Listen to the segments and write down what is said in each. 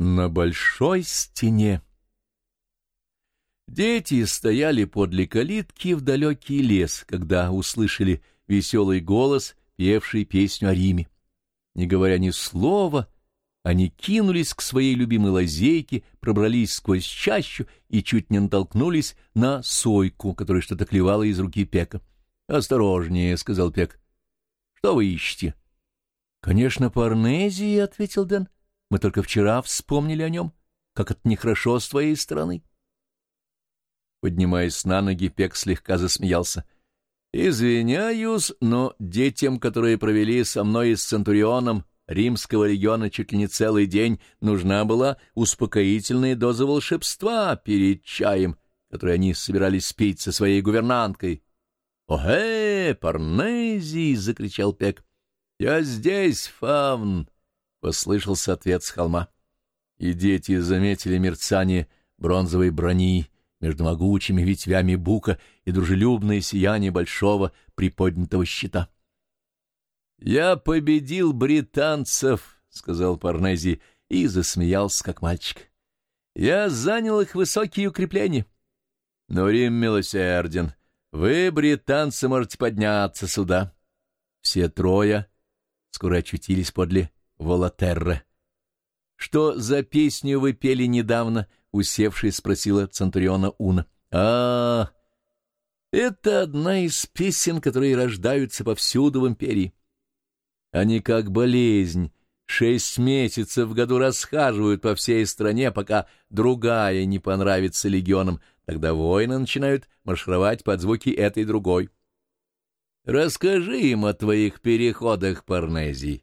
На большой стене. Дети стояли подле калитки в далекий лес, когда услышали веселый голос, певший песню о Риме. Не говоря ни слова, они кинулись к своей любимой лазейке, пробрались сквозь чащу и чуть не натолкнулись на сойку, которая что-то клевала из руки Пека. «Осторожнее», — сказал Пек. «Что вы ищете?» «Конечно, по Арнезии», — ответил Дэн. Мы только вчера вспомнили о нем. Как это нехорошо с твоей стороны. Поднимаясь на ноги, Пек слегка засмеялся. «Извиняюсь, но детям, которые провели со мной и с Центурионом римского легиона чуть ли не целый день, нужна была успокоительная доза волшебства перед чаем, который они собирались пить со своей гувернанткой». «Охе, Парнези!» — закричал Пек. «Я здесь, Фавн!» — послышался ответ с холма. И дети заметили мерцание бронзовой брони между могучими ветвями бука и дружелюбное сияние большого приподнятого щита. «Я победил британцев», — сказал Парнези и засмеялся, как мальчик. «Я занял их высокие укрепления. Но Рим милосерден. Вы, британцы, можете подняться сюда». Все трое скоро очутились подле Волотерра. «Что за песню вы пели недавно?» — усевшись, спросила Центуриона Уна. а, это одна из песен, которые рождаются повсюду в империи. Они как болезнь, шесть месяцев в году расхаживают по всей стране, пока другая не понравится легионам. Тогда воины начинают маршировать под звуки этой другой. Расскажи им о твоих переходах, Парнезий.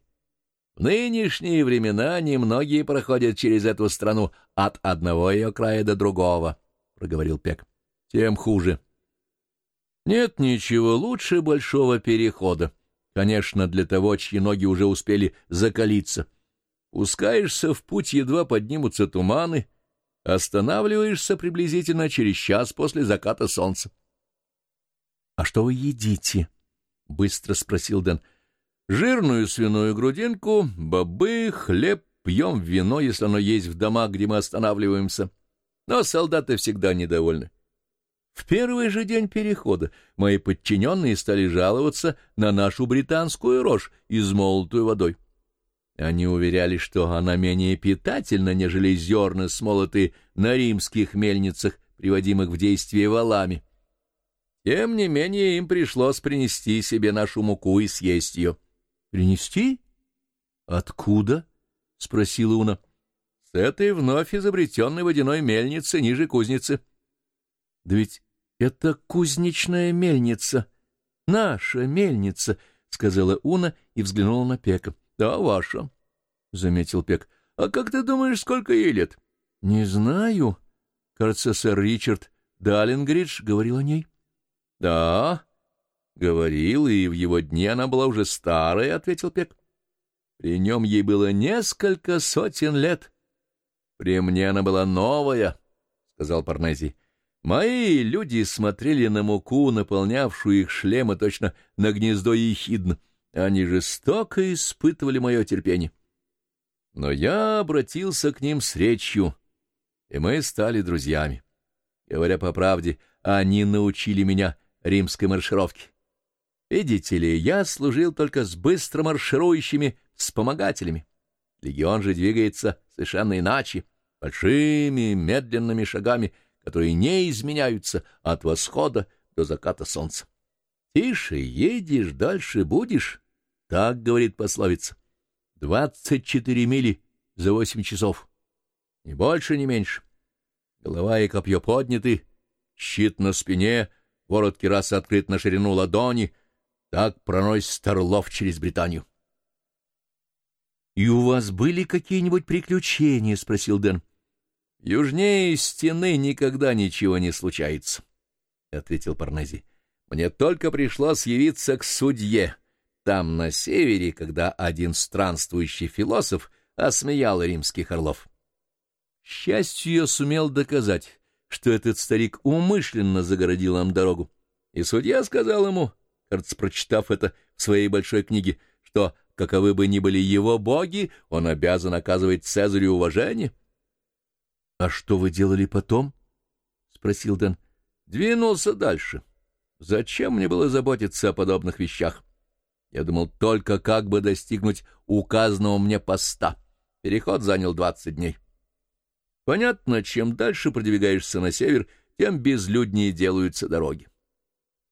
В нынешние времена немногие проходят через эту страну от одного ее края до другого, — проговорил Пек. — Тем хуже. Нет ничего лучше большого перехода. Конечно, для того, чьи ноги уже успели закалиться. Пускаешься в путь, едва поднимутся туманы, останавливаешься приблизительно через час после заката солнца. — А что вы едите? — быстро спросил Дэн. — Жирную свиную грудинку, бобы, хлеб, пьем вино, если оно есть в домах, где мы останавливаемся. Но солдаты всегда недовольны. В первый же день перехода мои подчиненные стали жаловаться на нашу британскую рожь, измолотую водой. Они уверяли, что она менее питательна, нежели зерна, смолотые на римских мельницах, приводимых в действие валами. Тем не менее им пришлось принести себе нашу муку и съесть ее. Принести? Откуда? — спросила Уна. — С этой вновь изобретенной водяной мельницы ниже кузницы. — Да ведь это кузнечная мельница. Наша мельница, — сказала Уна и взглянула на Пека. — Да, ваша, — заметил Пек. — А как ты думаешь, сколько ей лет? — Не знаю. Кажется, сэр Ричард Даллингридж говорил о ней. — Да, Говорил, и в его дни она была уже старая, — ответил Пек. При нем ей было несколько сотен лет. При мне она была новая, — сказал Парнези. Мои люди смотрели на муку, наполнявшую их шлемы точно на гнездо ехидн. Они жестоко испытывали мое терпение. Но я обратился к ним с речью, и мы стали друзьями. Говоря по правде, они научили меня римской маршировке. Видите ли, я служил только с быстро марширующими вспомогателями. Легион же двигается совершенно иначе, большими медленными шагами, которые не изменяются от восхода до заката солнца. Тише едешь, дальше будешь, так говорит пословица. Двадцать четыре мили за восемь часов. Ни больше, ни меньше. Голова и копье подняты, щит на спине, ворот керасы открыт на ширину ладони — так проносится Орлов через Британию. — И у вас были какие-нибудь приключения? — спросил Дэн. — Южнее стены никогда ничего не случается, — ответил Парнези. — Мне только пришлось явиться к судье, там, на севере, когда один странствующий философ осмеял римских орлов. Счастью, я сумел доказать, что этот старик умышленно загородил нам дорогу, и судья сказал ему кажется, прочитав это в своей большой книге, что, каковы бы ни были его боги, он обязан оказывать Цезарю уважение. — А что вы делали потом? — спросил Дэн. — Двинулся дальше. Зачем мне было заботиться о подобных вещах? Я думал только, как бы достигнуть указанного мне поста. Переход занял двадцать дней. Понятно, чем дальше продвигаешься на север, тем безлюднее делаются дороги.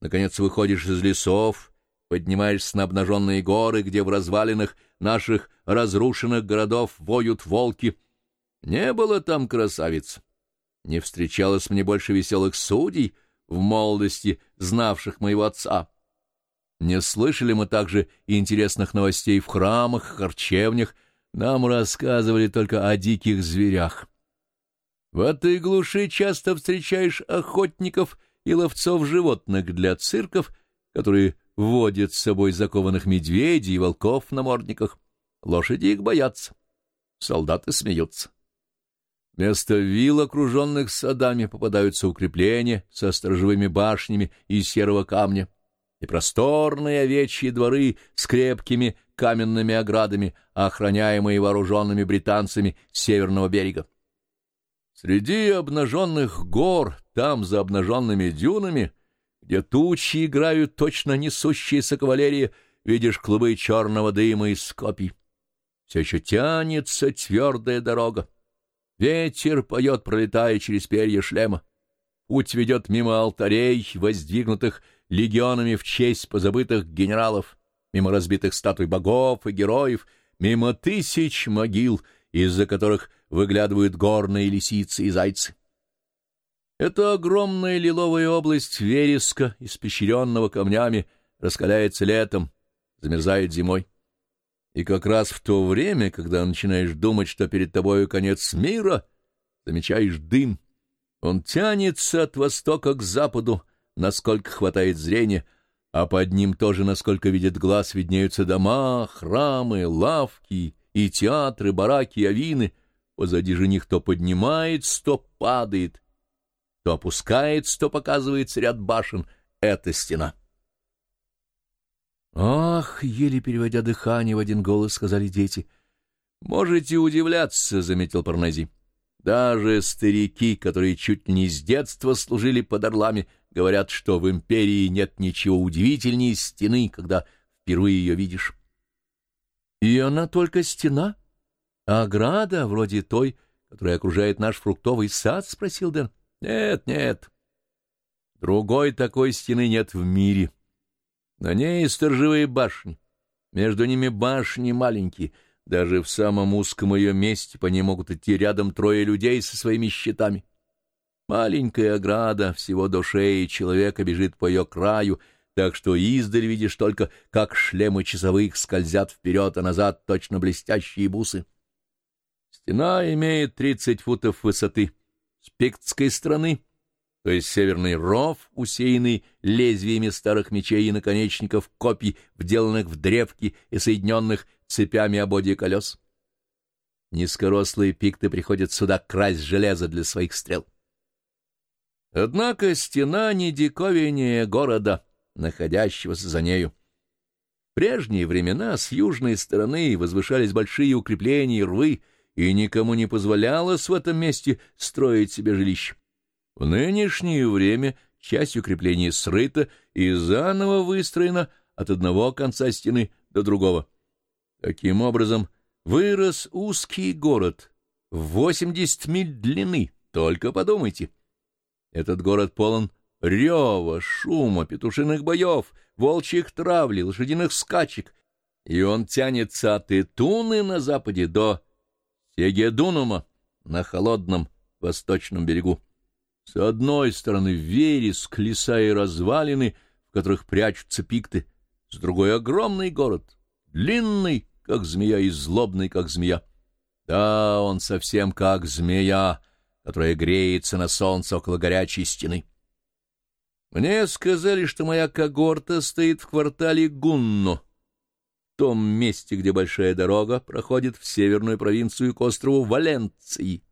Наконец выходишь из лесов, поднимаешься на обнаженные горы, где в развалинах наших разрушенных городов воют волки. Не было там красавиц. Не встречалось мне больше веселых судей в молодости, знавших моего отца. Не слышали мы также интересных новостей в храмах, харчевнях. Нам рассказывали только о диких зверях. В этой глуши часто встречаешь охотников и ловцов животных для цирков, которые водят с собой закованных медведей и волков на мордниках. Лошади их боятся. Солдаты смеются. Вместо вил, окруженных садами, попадаются укрепления со сторожевыми башнями из серого камня и просторные овечьи дворы с крепкими каменными оградами, охраняемые вооруженными британцами северного берега. Среди обнаженных гор, там, за обнаженными дюнами, где тучи играют точно несущиеся кавалерии, видишь клубы черного дыма из копий. Все еще тянется твердая дорога. Ветер поет, пролетая через перья шлема. Путь ведет мимо алтарей, воздвигнутых легионами в честь позабытых генералов, мимо разбитых статуй богов и героев, мимо тысяч могил, из-за которых выглядывают горные лисицы и зайцы. Эта огромная лиловая область вереска, испещренного камнями, раскаляется летом, замерзает зимой. И как раз в то время, когда начинаешь думать, что перед тобою конец мира, замечаешь дым. Он тянется от востока к западу, насколько хватает зрения, а под ним тоже, насколько видит глаз, виднеются дома, храмы, лавки и театры, бараки авины. Позади же них то поднимается, то падает, то опускается, то показывается ряд башен. Это стена. «Ах!» — еле переводя дыхание в один голос, сказали дети. «Можете удивляться», — заметил Парнази. «Даже старики, которые чуть не с детства служили под орлами, говорят, что в империи нет ничего удивительнее стены, когда впервые ее видишь». «И она только стена? А ограда, вроде той, которая окружает наш фруктовый сад?» — спросил Дэн. «Нет, нет. Другой такой стены нет в мире». На ней сторожевые башни. Между ними башни маленькие. Даже в самом узком ее месте по ней могут идти рядом трое людей со своими щитами. Маленькая ограда, всего до шеи человека бежит по ее краю, так что издаль видишь только, как шлемы часовых скользят вперед и назад точно блестящие бусы. Стена имеет тридцать футов высоты. С пиктской стороны то есть северный ров, усеянный лезвиями старых мечей и наконечников копий, вделанных в древки и соединенных цепями ободья колес. Низкорослые пикты приходят сюда красть железо для своих стрел. Однако стена не диковиннее города, находящегося за нею. В прежние времена с южной стороны возвышались большие укрепления и рвы, и никому не позволялось в этом месте строить себе жилище. В нынешнее время часть укрепления срыта и заново выстроена от одного конца стены до другого. Таким образом, вырос узкий город в 80 миль длины, только подумайте. Этот город полон рева, шума, петушиных боев, волчьих травли, лошадиных скачек, и он тянется от Итуны на западе до Сегедунума на холодном восточном берегу. С одной стороны вереск, леса и развалины, в которых прячутся пикты, с другой — огромный город, длинный, как змея, и злобный, как змея. Да, он совсем как змея, которая греется на солнце около горячей стены. Мне сказали, что моя когорта стоит в квартале Гунно, том месте, где большая дорога проходит в северную провинцию к острову Валенции.